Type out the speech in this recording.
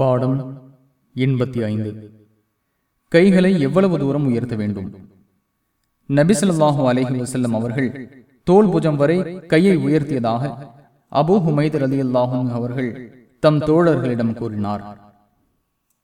பாடம் எண்பத்தி ஐந்து. கைகளை எவ்வளவு தூரம் உயர்த்த வேண்டும்? நபிசல்லாஹு அலஹி வசல்லம் அவர்கள் தோல் புஜம் வரை கையை உயர்த்தியதாக அபூ அலி அல்லாஹும் அவர்கள் தம் தோழர்களிடம் கூறினார்.